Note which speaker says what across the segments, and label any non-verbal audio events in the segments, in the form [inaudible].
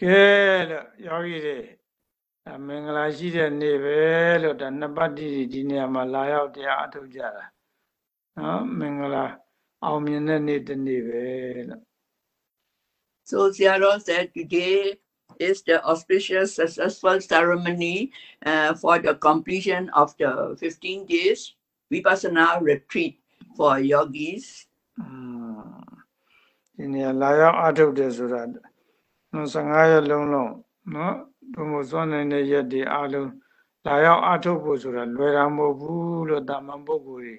Speaker 1: So Sayadaw said today is the auspicious successful ceremony uh, for the completion of the 15 days vipassana retreat for yogis.
Speaker 2: ဒီနေရာလာရောက်အထုတ်တယ်ဆိုတာ နော်15ရက်လုံးလုံးနော်ဘုံဘစွမ်းနိုင်တဲ့ရက်ဒီအားလုံးလာရောက်အထုတ်ဖို့ဆိုတာလွယ်တာမဟုတ်ဘူးလို့တာမန်ပုဂ္ဂိုလ်တွေ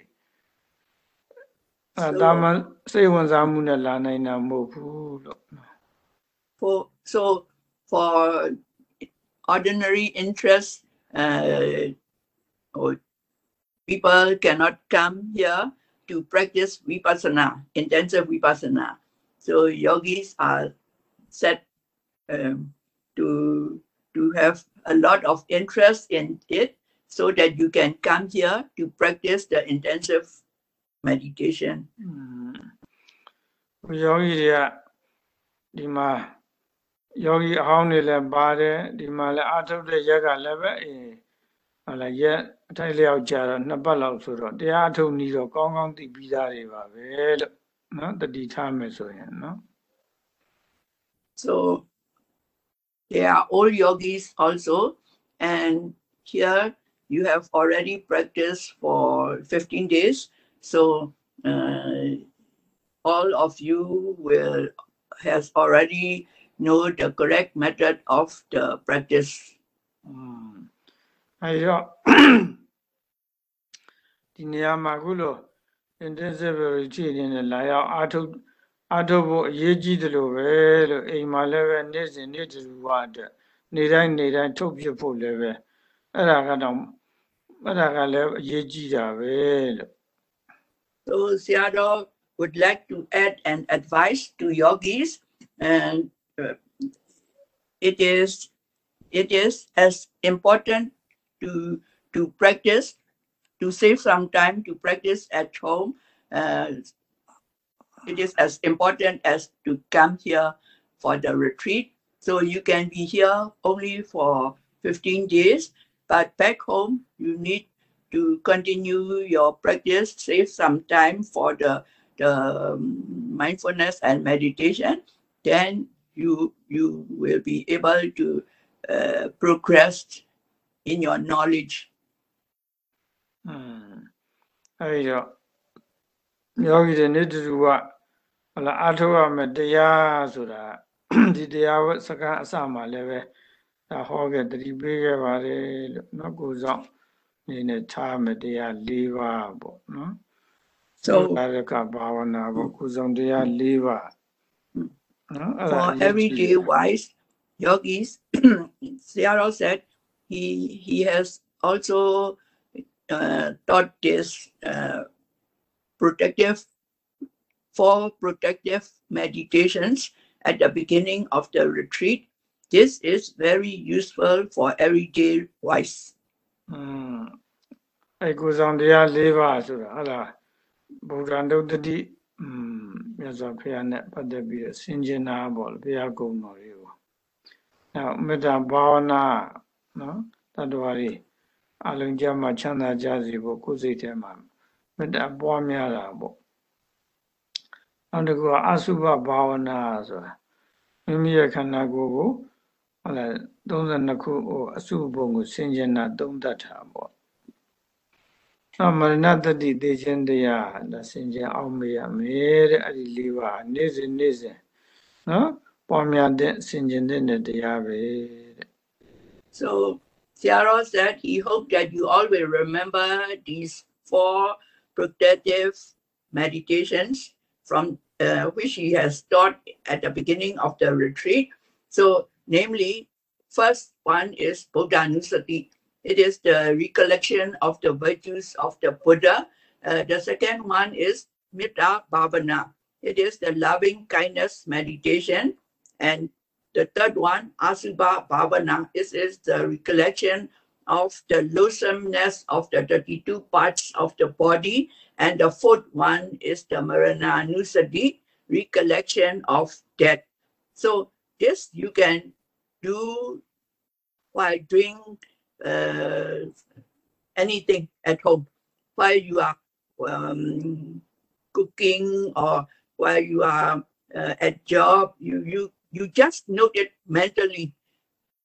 Speaker 2: အဲတာမန်စိတ်ဝင်စားမှုနဲ့လာနိုင်တာမဟုတ်ဘူးလို့
Speaker 1: For, so for ordinary interest, uh, or people cannot come here to practice vipassana, intensive vipassana. So yogis are set um, to to have a lot of interest in it, so that you can come here to practice the intensive meditation.
Speaker 2: ဟွန်းယောဂီတွေကဒီမှာယောဂီအဟောင်းတွေလည်းပါတယ်ဒီမှာလည်းအထုတ်တဲ့ရက်ကလည်းပဲအေးဟလာရက်အထိုက်လျောက်ကြာတော့နှစ်ပတ်လောက်ဆိုတော့တရားအထုတ်နည်းတော့ကောင်းကောင်းသိပြီးသားတွေပါပဲလို့နော်တတိထားမယ်ဆိုရင်နော်
Speaker 1: So they are all yogis also. And here you have already practiced for 15 days. So uh, all of you will has already know the correct method of the practice.
Speaker 2: อืมအဲဒီတော့ဒီနေရာမှာခုလို intensive retreat အနေနဲ့လာရောက်အားထုတ်
Speaker 1: so Sayadaw would like to add an advice to yogis and uh, it is it is as important to to practice to save some time to practice at home uh, it is as important as to come here for the retreat. So you can be here only for 15 days, but back home, you need to continue your practice, save some time for the, the um, mindfulness and meditation. Then you, you will be able to uh, progress in your knowledge.
Speaker 2: Hmm. 哎呀， ယောဂီတွေနေတူတူကဟလာအထောက်ရမယ်တရားဆိုတာဒီတရားစကားအစမှလည်းပဲဒါဟောခဲ့တတိပေးခဲ့ပါတယ်လို့နော်ကိုဆောင်နေနဲ့ထားမယ်တရား၄ပါးပေါ့နော်
Speaker 1: so
Speaker 2: ဒါကဘာဝနာပေါ့ကိုဆောင်တရား၄ပါး
Speaker 1: for everyday wise yogis Sayadaw said he he has also uh, taught this uh, protective four protective meditations at the beginning of the retreat. This is very useful for everyday wise.
Speaker 2: အဲကိုဆောင်တရား၄ပါးဆိုတာဟုတ်လားဗုဒ္ဓံဒုတ္တိอืมမြတ်စွာဘုရားနဲ့ပတ်သက်ပြီးဆင်ခြင်တာပေါ့လေဘုရားကုံတော်လေးပေါ့။နောက်မေတ္တာဘာဝနာနော်တတ္တဝါတွေအလုံးကြမှာချမ်းသာကြစေဖို့ကိုယ်စိတ်ထဲမှာ မေတ္တာပွားများတာပေါ့နောက်တစ်ခုကအစုဘဘာဝနာဆိုတာမိမိရဲ့ခန္ဓာကိုယ်ကိုဟုတ်လား32ခုဟိုအစုဘုံကိုဆင်ခြင်တာသုံးသတ်တာပေါ့သမရဏတတိတေခြင်းတရားလက်ဆင်ခြင်အောင်မရမေတဲ့အဲ့ဒီလေးပါနေ့စဉ်နေ့စဉ်နော်ပေါ်များတဲ့ဆင်ခြင်တဲ့တရားပဲတဲ့
Speaker 1: So Sayadaw said he hoped that you always remember these four protective meditations from uh, which he has taught at the beginning of the retreat. So, namely, first one is Buddhanusati. It is the recollection of the virtues of the Buddha. Uh, the second one is Metta Bhavana. It is the loving kindness meditation. And the third one, Asubha Bhavana, this is the recollection of the loathsomeness of the 32 parts of the body. And the fourth one is the Marananussati, recollection of death. So this you can do while doing uh, anything at home, while you are um, cooking or while you are uh, at job, you you you just note it mentally,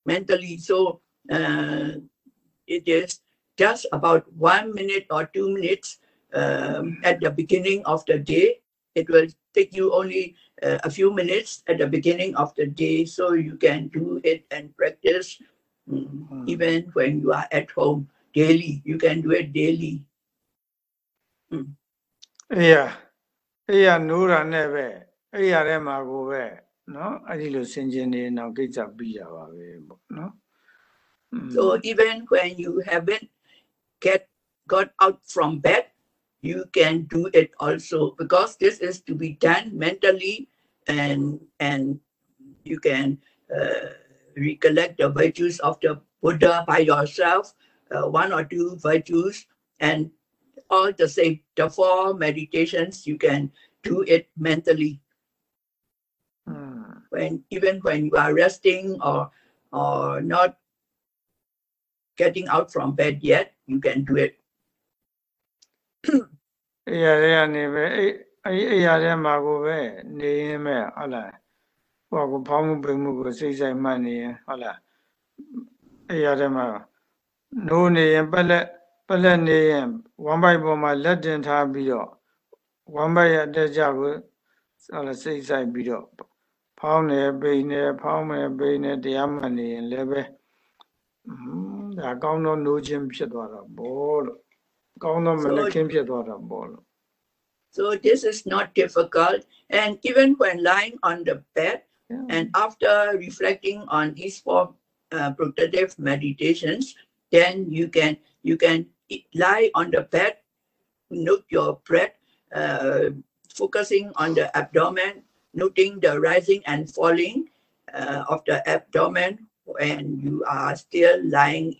Speaker 1: mentally. So uh, it is just about one minute or two minutes um, at the beginning of the day. It will take you only uh, a few minutes at the beginning of the day, so you can do it and practice mm,
Speaker 2: Mm.
Speaker 1: even when you are at home daily. You can do it daily.
Speaker 2: အေးရအေးရနိုးတာနဲ့ပဲအေးရထဲမှာကိုပဲเนาะအဲ့ဒီလိုဆင်ခြင်နေတော့ကိစ္စပြီးတာပါပဲပေါ့เนาะ Mm.
Speaker 1: So hmm. even when you haven't get got out from bed, you can do it also because this is to be done mentally and and you can uh, recollect the virtues of the Buddha by yourself, uh, one or two virtues, and all the same, the four meditations you can do it mentally.
Speaker 2: Mm.
Speaker 1: When even when you are resting or or not getting out from bed yet, you can do it.
Speaker 2: အေးရထဲကနေပဲအေးအေးအေးရထဲမှာကိုပဲနေရင်ပဲဟုတ်လားဟိုကဖောင်းမှုပိန်မှုကိုစိတ်ဆိုင်မှတ်နေရင်ဟုတ်လားအေးရထဲမှာနိုးနေရင်ပက်လက်ပက်လက်နေရင်ဝမ်ဘိုက်ပေါ်မှာလက်တင်ထားပြီးတော့ဝမ်ဘိုက်ရအတက်ကြကိုဟုတ်လားစိတ်ဆိုင်ပြီးတော့ဖောင်းနေပိန်နေဖောင်းနေပိန်နေတရားမှတ်နေရင်လည်းပဲอืม ဒါကောင်းတော့နိုးခြင်းဖြစ်သွားတာဘောလို့ကောင်းတော့မလက်ခင်းဖြစ်သွားတာဘောလို့
Speaker 1: So this is not difficult. And even when lying on the bed and after reflecting on these four uh, protective meditations, then you can you can i- lie on the bed, note your breath, uh, focusing on the abdomen, noting the rising and falling uh, of the abdomen when you are still lying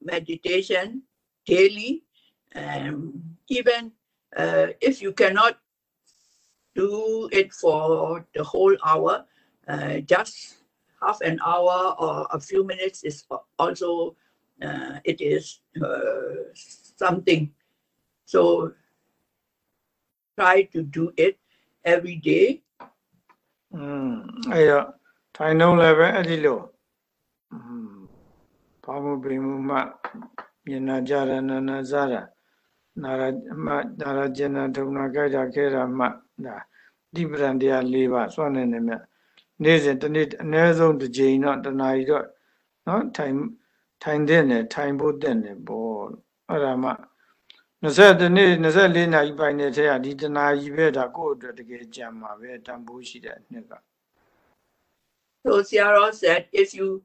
Speaker 1: meditation daily. Um, even uh, if you cannot do it for the whole hour, uh, just half an hour or a few minutes is also uh, it is uh, something. So try to do it every day.
Speaker 2: อืมအဲ့တော့ထိုင်နှုံးလည်းပဲအဲ့ဒီလို ဘာမှုပိမှုမှမျက်နာကြရနာနာစားတာနာရမနာရကျင်နာဒုံနာကြိုက်တာခဲတာမှဒါဒီပရံတရား၄ပါးစွန့်နေနေမြတ်နေ့စဉ်တစ်နေ့အနည်းဆုံးတစ်ချိန်တော့တစ်နာရီတော့နော်ထိုင်ထိုင်တဲ့နဲ့ထိုင်ဖို့တဲ့နဲ့ပေါ့အဲ့ဒါမှ20နေ့24နာရီပိုင်တဲ့ထဲကဒီတစ်နာရီပဲဒါကိုယ့်အတွက်တကယ်ကြံမှာပဲတန်ဖိုးရှိတဲ့နှစ်က
Speaker 1: So Ciara said, if you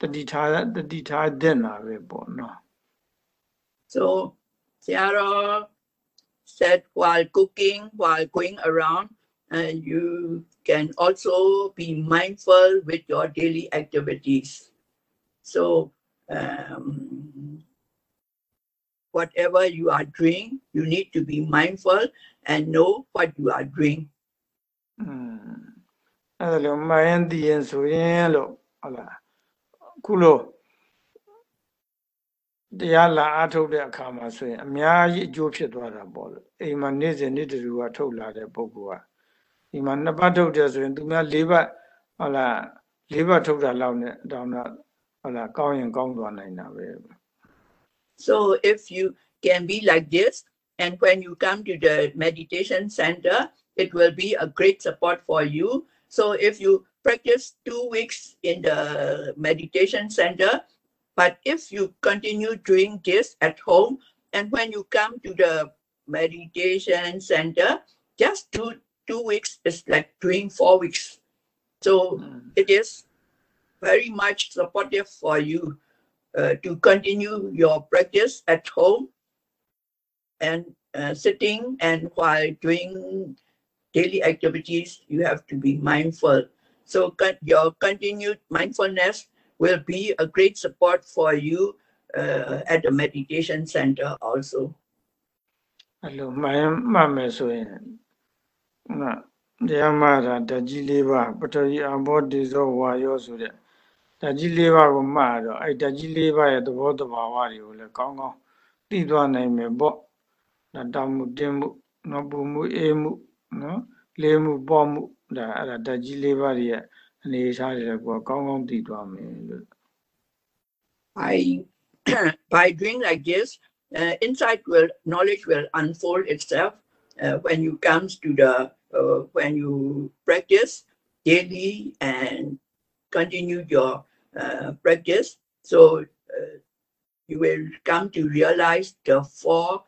Speaker 2: တတိထားတတိထားတင်လာပဲပေါ့နော်
Speaker 1: so Sayadaw said while cooking while going around uh, you can also be mindful with your daily activities. So um, whatever you are doing you need to be mindful and know what you are doing.
Speaker 2: အဲလိုမယန်တည်ရင်ဆိုရင်လို့ဟုတ်လား ခုလို့တရားလာအားထုတ်တဲ့အခါမှာဆိုရင်အများကြီးအကျိုးဖြစ်သွားတာပေါ့လို့အိမ်မှာနေ့စဉ်နေ့တူကထုတ်လာတဲ့ပုဂ္ဂိုလ်ကဒီမှာနှစ်ပတ်ထုတ်တယ်ဆိုရင်သူများ၄ပတ်ဟုတ်လား၄ပတ်ထုတ်တာလောက်နဲ့တောင်းတော့ ဟုတ်လားကောင်းရင်ကောင်းသွားနိုင်တာပဲ
Speaker 1: So if you can be like this, and when you come to the meditation center, it will be a great support for you. So if you practice two weeks in the meditation center, but if you continue doing this at home, and when you come to the meditation center, just do two weeks is like doing four weeks. So it is very much supportive for you uh, to continue your practice at home and uh, sitting and while doing daily activities you have to be mindful so con- your continued mindfulness will be a great support for you uh, at the meditation center also
Speaker 2: အဲ့လိုမှန်မှတ်မယ်ဆိုရင်နော်တရားမှတာဓာတ်ကြီး၄ပါးပထဝီအဘောဒေဇောဝါယောဆိုတဲ့ဓာတ်ကြီး၄ပါးကိုမှတ်ရတော့အဲ့ဓာတ်ကြီး၄ပါးရဲ့သဘောတဘာဝတွေကိုလည်းကောင်းကောင်းသိသွားနိုင်မယ်ပေါ့ဒါတောင်းမှုတင်းမှုနော်ပူမှုအေးမှုနော်လေးမှုပေါ့မှု ဒါအဲ့ဒါဓာတ်ကြီး၄ပါးတွေရဲ့အနေအထားတွေကိုကောင်းကောင်းသိသွားမယ်လို့
Speaker 1: by [coughs] by doing like this uh, insight will knowledge will unfold itself uh, when you comes to the uh, when you practice daily and continue your uh, practice so uh, you will come to realize the four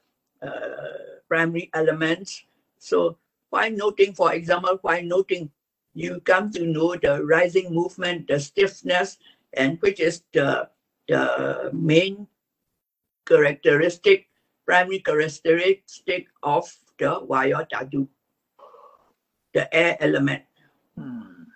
Speaker 1: uh, primary elements so while noting, for example, while noting, you come to know the rising movement, the stiffness, and which is the, the main characteristic, primary characteristic of the vayo dhatu, the air element.
Speaker 2: Hmm.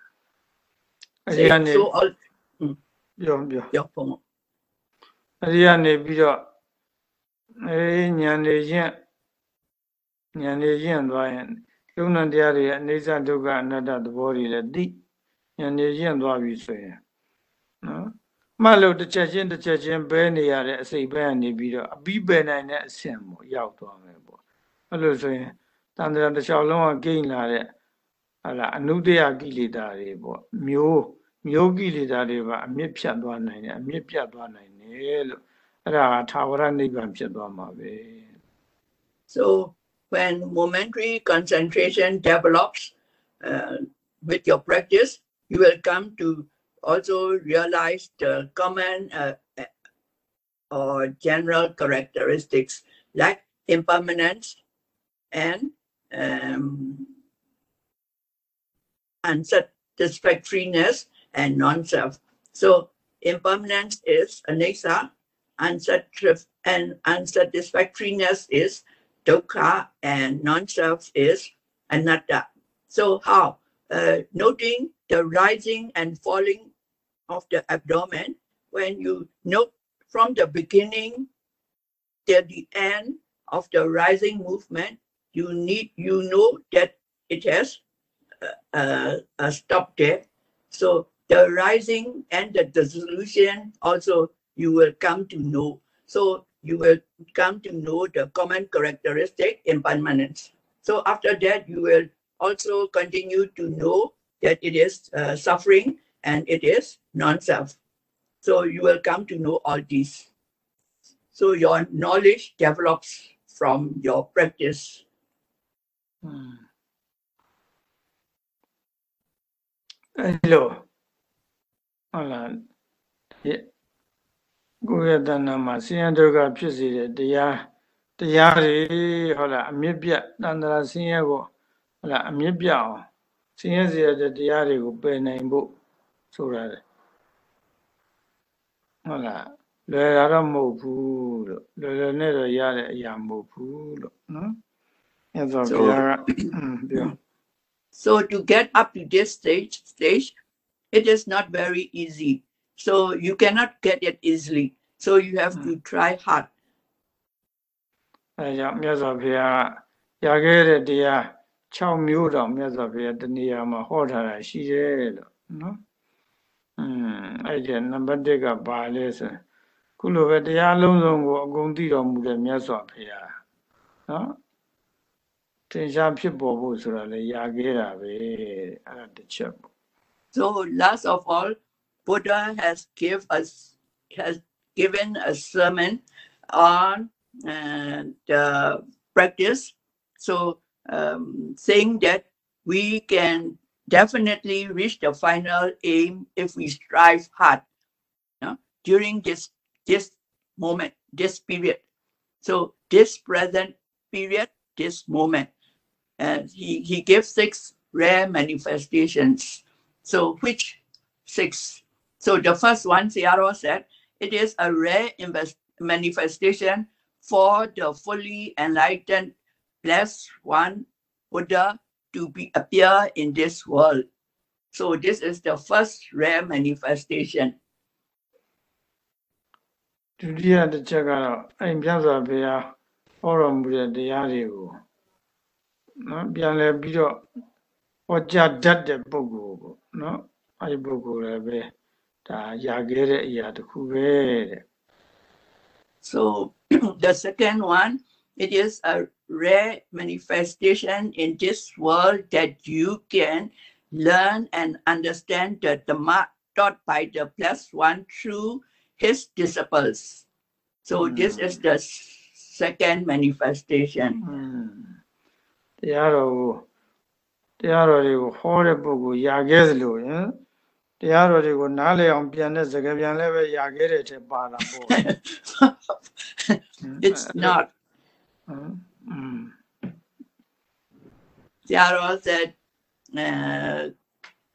Speaker 2: ယုံနာတရားတွေရဲ့အိဋ္ဌဒုက္ခအနတ္တသဘောတွေလည်းသိဉာဏ်နေရင်သွားပြီဆိုရင်နော်မှတ်လို့တစ်ချက်ချင်းတစ်ချက်ချင်းဘဲနေရတဲ့အစိတ်ဘဲကနေပြီးတော့အပြီးပယ်နိုင်တဲ့အဆင့်ပေါ့ရောက်သွားမယ်ပေါ့အဲ့လိုဆိုရင်တန်ត្រာတစ်လျှောက်လုံးကကိန်းလာတဲ့ဟာလာအနုတ္တယကိလေသာတွေပေါ့မျိုးမျိုးကိလေသာတွေပါအမြင့်ဖြတ်သွားနိုင်တယ်အမြင့်ပြတ်သွားနိုင်တယ်လို့အဲ့ဒါကသာဝရနိဗ္ဗာန်ဖြစ်သွားမှာပဲ
Speaker 1: So when momentary concentration develops uh, with your practice, you will come to also realize the common uh, uh, or general characteristics like impermanence and um, unsatisfactoriness and non-self. So impermanence is anicca, unsatisf- and unsatisfactoriness is dukkha, and non-self is anatta. So how? Uh, noting the rising and falling of the abdomen, when you note from the beginning till the end of the rising movement, you need you know that it has uh, uh, a stop there. So the rising and the dissolution also you will come to know. So you will come to know the common characteristic impermanence. So after that, you will also continue to know that it is uh, suffering and it is non-self. So you will come to know all these. So your knowledge develops from your practice.
Speaker 2: Hmm. Hello. Hola. Yeah. ကိုယ့်ရဲ့တဏ္ဍာမှာဆင်းရဲဒုက္ခဖြစ်စေတဲ့တရားတရားတွေဟုတ်လားအမြင့်ပြတ်တဏ္ဍာဆင်းရဲကိုဟုတ်လားအမြင့်ပြတ်အောင်ဆင်းရဲစေတဲ့တရားတွေကိုပယ်နိုင်ဖို့ဆိုတာလေဟုတ်လားလွယ်တာတော့မဟုတ်ဘူးလို့လွယ်လွယ်နဲ့တော့ရတဲ့အရာမဟုတ်ဘူးလို့နော်မြတ်စွာဘုရားကအင်းပြော
Speaker 1: So to get up to this stage, stage, it is not very easy. So you cannot get it easily. So you have to try hard.
Speaker 2: အဲကြောင့်မြတ်စွာဘုရားကရခဲ့တဲ့တရား6မျိုးတောင်မြတ်စွာဘုရားတဏှာမှာဟောထားတာရှိတယ်လို့နော်။อืมအဲ့ဒီနံပါတ်1ကဘာလဲဆိုရင်ခုလိုပဲတရားလုံးစုံကိုအကုန်သိတော်မူတဲ့မြတ်စွာဘုရားနော်။သင်္ချာဖြစ်ပေါ်ဖို့ဆိုတာလေရခဲ့တာပဲအဲ့ဒါတစ်ချက်ပေါ့
Speaker 1: So last of all, Buddha has give us has given a sermon on uh, practice. So um, saying that we can definitely reach the final aim if we strive hard you know, during this this moment, this period. So this present period, this moment, and he he gives six rare manifestations. So which six? So the first one, Sayadaw said, it is a rare invest- manifestation for the fully enlightened blessed one, Buddha, to be, appear in this world. So this is the first rare manifestation.
Speaker 2: ဒုတိယတစ်ချက်ကတော့အိမ်ပြတ်စွာဘုရားဟောတော်မူတဲ့တရားတွေကိုနော်ပြန်လဲပြီးတော့ဟောကြားတတ်တဲ့ပုဂ္ဂိုလ်ကိုနော်အဲဒီပုဂ္ဂိုလ်လည်းပဲ ဒါရခဲ့တဲ့အရာတစ်ခုပဲတဲ့
Speaker 1: So the second one, it is a rare manifestation in this world that you can learn and understand the Dhamma taught by the blessed one through his disciples. So this is the second manifestation.
Speaker 2: อืมတရားတော်ကိုတရားတော်တွေကိုဟောတဲ့ပုဂ္ဂိုလ်ရခဲ့သလိုယင် တရားတော်တွေကိုနားလည်အောင်ပြန်တဲ့စကားပြန်လည်းပဲຢာခဲ့တယ်ထဲပါတာပေါ့ [laughs]
Speaker 1: It's not. Uh,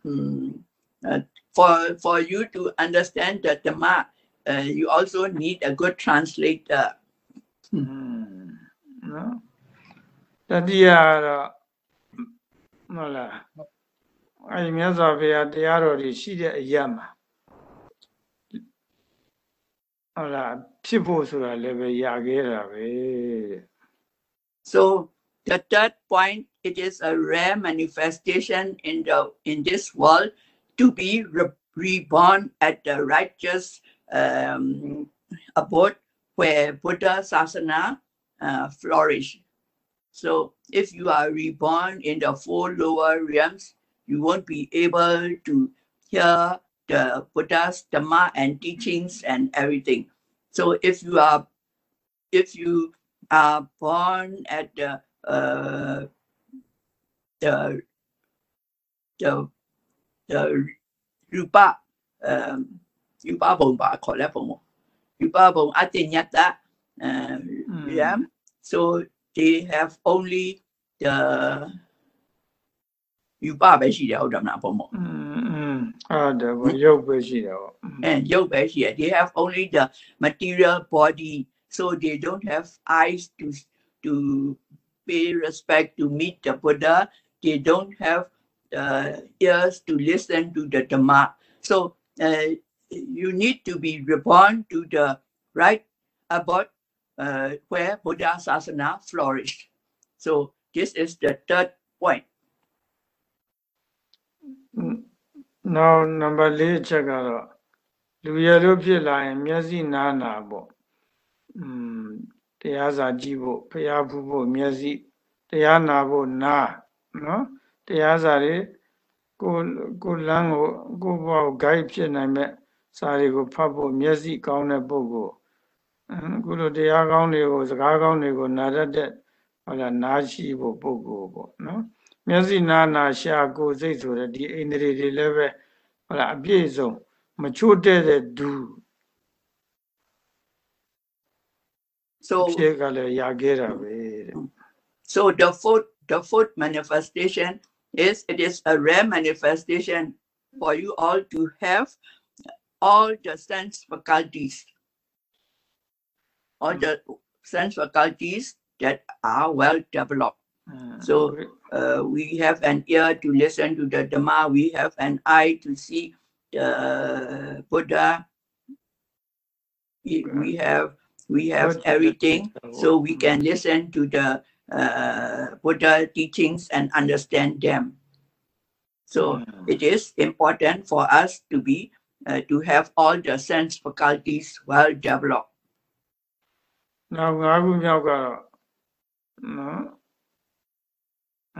Speaker 1: mm. Said, for, for you to understand the Dhamma, uh, you also need a good translator.
Speaker 2: Mm. အဲဒီမြတ်စွာဘုရားတရားတော်တွေရှိတဲ့အရာမှာဟုတ်လားဖြစ်ဖို့ဆိုတာလည်းပဲရခဲ့တာပဲတဲ့
Speaker 1: So the third point, it is a rare manifestation in the in this world to be re- reborn at the righteous um, abode where Buddha Sasana uh, flourish. So if you are reborn in the four lower realms, you won't be able to hear the Buddha's Dhamma and teachings and everything. So if you are if you are born at the uh, the the the rupa um, rupa bomba call that rupa bomba atinyata
Speaker 2: um,
Speaker 1: yeah. So they have only the ယူပပဲရှိတယ်ဟုတ်တယ်မလားပုံမ
Speaker 2: อืมဟုတ်တယ်ဗောရုပ်ပဲရှိတယ်ဗောအဲရု
Speaker 1: ပ်ပဲရှိတယ် they have only the material body so they don't have eyes to to pay respect to meet the buddha. They don't have uh, ears to listen to the dhamma. So uh, you need to be reborn to the right about uh, where buddha sasana flourished. So this is the third point.
Speaker 2: နောက်နံပါတ်၄အချက်ကတော့လူရလို့ဖြစ်လာရင် မျက်စိနားနာပေါ့อืมတရားစာကြည့်ဖို့ဖျားဖူးဖို့မျက်စိတရားနာဖို့နားနော်တရားစာတွေကိုကိုလမ်းကိုကိုဘောက် guide ဖြစ်နိုင်မဲ့စာတွေကိုဖတ်ဖို့မျက်စိကောင်းတဲ့ပုဂ္ဂိုလ်အခုလိုတရားကောင်းတွေကိုစကားကောင်းတွေကိုနားတတ်တဲ့ဟုတ်လားနားရှိဖို့ပုဂ္ဂိုလ်ပေါ့နော် မျက်စိနာနာရှာကိုယ်စိတ်ဆိုတဲ့ဒီအိန္ဒြေတွေလည်းပဲဟုတ်လားအပြည့်စုံမချို့တဲ့တဲ့ဒူ
Speaker 1: so
Speaker 2: ဖြစ်ကလည်းရခဲ့တာပဲတဲ့
Speaker 1: So the fourth, the fourth manifestation is it is a rare manifestation for you all to have all the sense faculties, all the sense faculties that are well developed.
Speaker 2: အင်း
Speaker 1: So- uh, we have an ear to listen to the Dhamma. We have an eye to see the Buddha. We have we have everything, so we can listen to the uh, Buddha teachings and understand them. So it is important for us to be uh, to have all the sense faculties well developed.
Speaker 2: Now, I will အ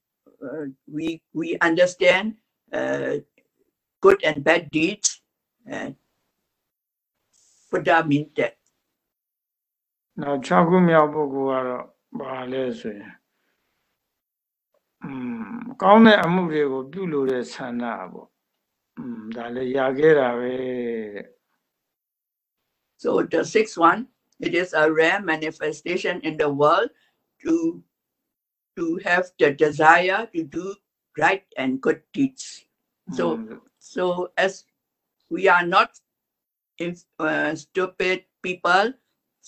Speaker 1: we we understand uh, good and bad deeds. And Buddha means that.
Speaker 2: နောက်6ခုမြောက်ပုဂ္ဂိုလ်ကတော့ဘာလဲဆိုရင်อืมကောင်းတဲ့အမှုတွေကိုပြုလို့တဲ့ဆန္ဒပေါ့อืมဒါလည်းရာခဲ့တာပဲတဲ့
Speaker 1: So the sixth one, it is a rare manifestation in the world to to have the desire to do right and good deeds. So
Speaker 2: อืม
Speaker 1: so as we are not if, uh, stupid people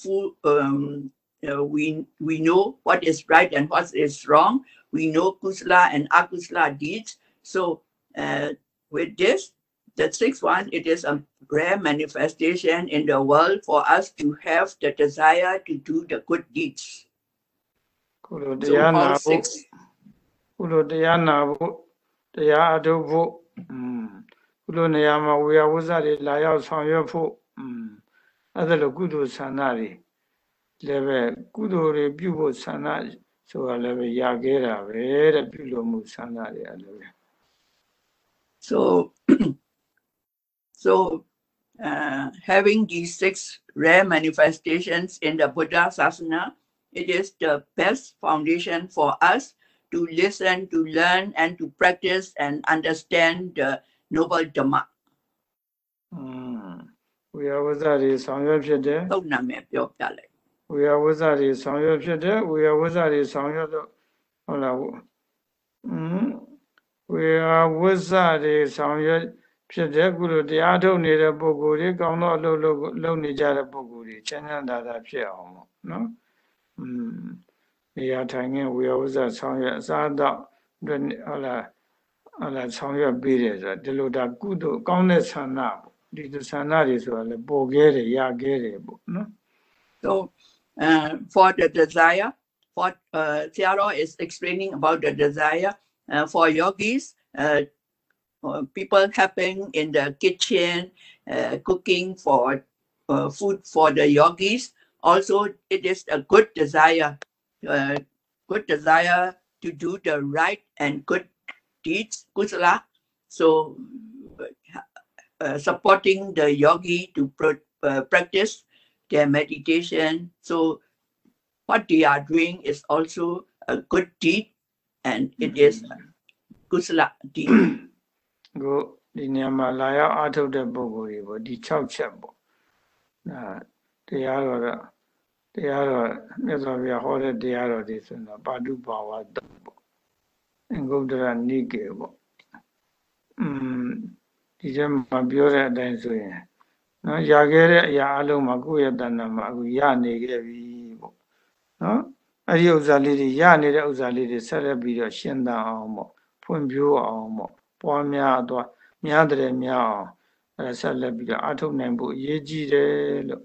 Speaker 1: who um, uh, we we know what is right and what is wrong. We know kusala and akusala deeds. So uh, with this, the sixth one, it is a rare manifestation in the world for us to have the desire to do the good deeds.
Speaker 2: ကုလိုတရားနာဖို့ကုလိုတရားနာဖို့တရားအထုတ်ဖို့ကုလိုနေရာမှာဝေယဝဇ္ဇတွေလာရောက်ဆောင်ရွက်ဖို့အဲ့ဒါလိုကုသိုလ်ဆန္ဒတွေလည်းပဲကုသိုလ်တွေပြုဖို့ဆန္ဒဆိုတာလည်းပဲရခဲ့တာပဲတဲ့ပြုလို့မှုဆန္ဒတွေအဲ့လိုပဲ
Speaker 1: so so uh, having these six rare manifestations in the buddha sasana it is the best foundation for us to listen, to learn, and to practice and understand the Noble Dhamma.
Speaker 2: ဝေယဝဇ္ဇတွေဆောင်ရွက်ဖြစ်တယ်။
Speaker 1: ဟုတ်နာမည်ပြောပြလိုက်။
Speaker 2: ဝေယဝဇ္ဇတွေဆောင်ရွက်ဖြစ်တယ်။ဝေယဝဇ္ဇတွေဆောင်ရွက်တော့ဟုတ်လား။อืมဝေယဝဇ္ဇတွေဆောင်ရွက်ဖြစ်တဲ့ကုလိုတရားထုတ်နေတဲ့ပုဂ္ဂိုလ်တွေကောင်းသောအလုပ်လုပ်လုပ်နေကြတဲ့ပုဂ္ဂိုလ်တွေချမ်းသာတာဖြစ်အောင်ပေါ့နော်။ อืมနေရာထိုင်ခင်းဝေယဝဇ္ဇဆောင်ရွက်အစားအသောက်အတွက်ဟုတ်လားဟုတ်လားဆောင်ရွက်ပေးတယ်ဆိုတော့ဒီလိုဒါကုသိုလ်ကောင်းတဲ့ဆန္ဒပေါ့ဒီလိုဆန္ဒတွေဆိုတာလည်းပေါ်ခဲ့တယ်ရခဲ့တယ်ပေါ့နော်
Speaker 1: So, uh, for the desire, what uh, Theodore is explaining about the desire uh, for yogis, uh, uh, people helping in the kitchen, uh, cooking for uh, food for the yogis. Also, it is a good desire, uh, good desire to do the right and good deeds, kusala. So, uh, supporting the yogi to pro- uh, practice their meditation. So what they are doing is also a good deed and it is a kusala deed. [coughs]
Speaker 2: ကိုဒီနေရာမှာလာရောက်အားထုတ်တဲ့ပုံကိုယ်တွေပေါ့ဒီ6ချက်ပေါ့ဒါတရားတော်က တရားတော်မြတ်စွာဘုရားဟောတဲ့တရားတော်ဒီဆိုတော့ပါတုဘာဝတ္တပေါ့အင်္ဂုတ္တရနိကေပေါ့อืมဒီကျမှာပြောတဲ့အတိုင်းဆိုရင်နော်ရခဲ့တဲ့အရာအလုံးမှာကိုယ့်ရဲ့တဏ္ဍာမှာအခုရနေခဲ့ပြီပေါ့နော်အဲ့ဒီဥစ္စာလေးတွေရနေတဲ့ဥစ္စာလေးတွေဆက်လက်ပြီးတော့ရှင်းသန်အောင်ပေါ့ဖွံ့ဖြိုးအောင်ပေါ့ပွားများသွားများတဲ့များအောင်အဲဆက်လက်ပြီးတော့အထုတ်နိုင်ဖို့အရေးကြီးတယ်လို့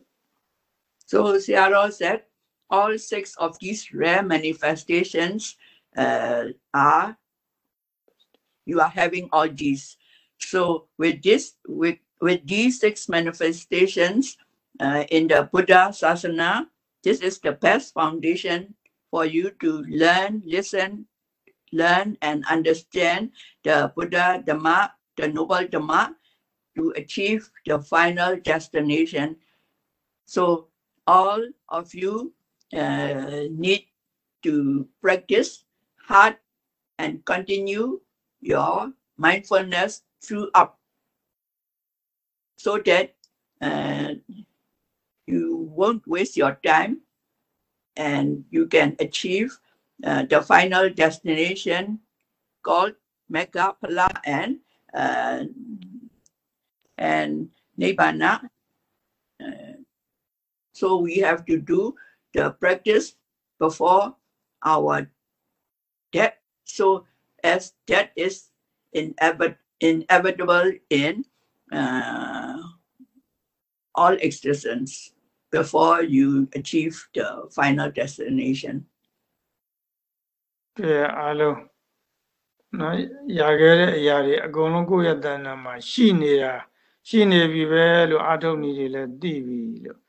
Speaker 1: So Sayadaw said all six of these rare manifestations uh, are you are having all these. So with this, with with these six manifestations uh, in the Buddha Sasana, this is the best foundation for you to learn, listen, learn and understand the Buddha Dhamma, the Noble Dhamma, to achieve the final destination. So all of you uh, need to practice hard and continue your mindfulness throughout so that uh, you won't waste your time and you can achieve uh, the final destination called Magga Phala and uh, and Nibbana. Uh, so we have to do the practice before our death. So as death is inevit- inevitable in uh, all existence before you achieve the final destination.
Speaker 2: ကဲအားလုံးနော်ရခဲ့တဲ့အရာတွေအကုန်လုံးကိုယ့်ရဲ့တဏ္ဍာမှာရှိနေတာရှိနေပြီပဲလို့အာထုတ်နည်းတွေလည်းသိပြီလို့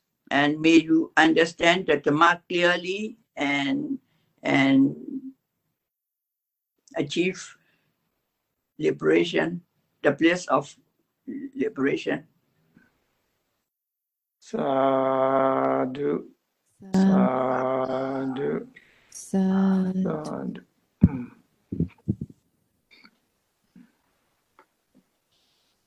Speaker 1: and may you understand the Dhamma clearly and and achieve liberation, the bliss of liberation.
Speaker 2: Sadhu,
Speaker 3: sadhu,
Speaker 2: sadhu. sadhu.